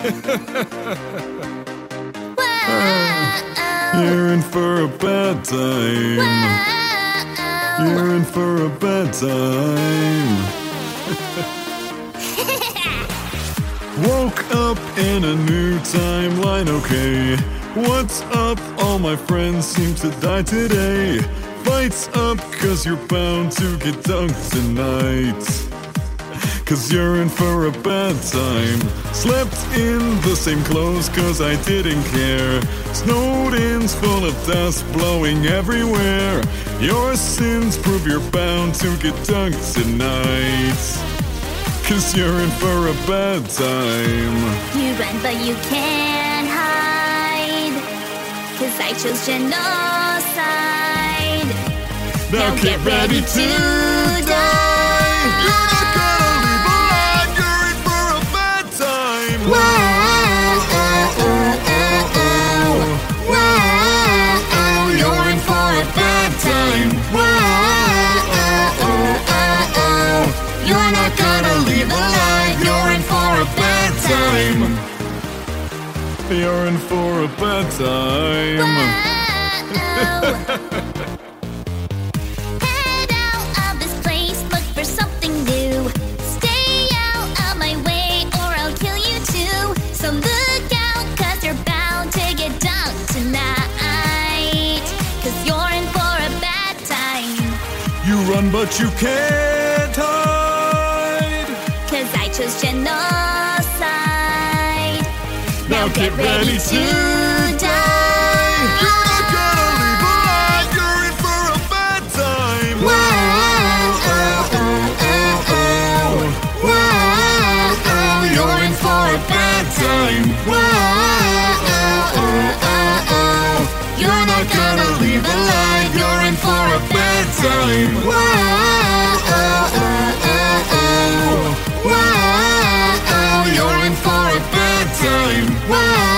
You're in for a bad time. You're in for a bad time. Woke up in a new timeline, okay. What's up? All my friends seem to die today. Fights up, cause you're bound to get dunked tonight. Cause you're in for a bad time. Slept in the same clothes cause I didn't care. Snowdin's full of dust blowing everywhere. Your sins prove you're bound to get dunked tonight. Cause you're in for a bad time. You run, but you can't hide. Cause I chose genocide. Now, get, ready, to die. You're you're in for a bad time. Head out of this place, look for something new. Stay out of my way or I'll kill you too. So look out, cause you're bound to get dunk tonight. Cause you're in for a bad time. You run, but you can't hide. Cause I chose genocide. Get ready to die. You're not gonna leave alive. You're in for a bad time. Whoa, oh, oh, oh, oh. Whoa, oh, you're in for a bad time. Whoa, oh, oh, oh, oh. You're not gonna leave alive. You're in for a bad time. Whoa, world.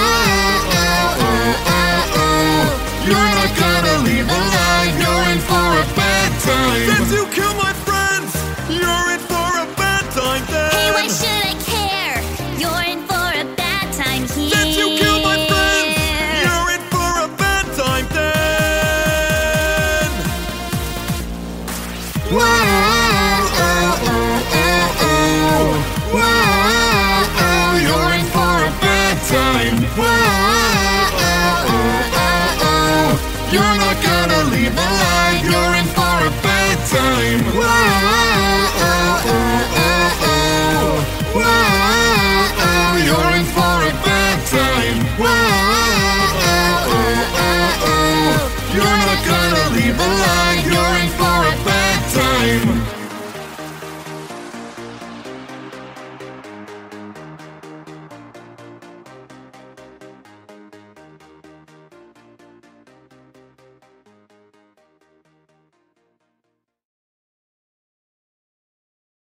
You're not gonna leave alive. You're in for a bad time.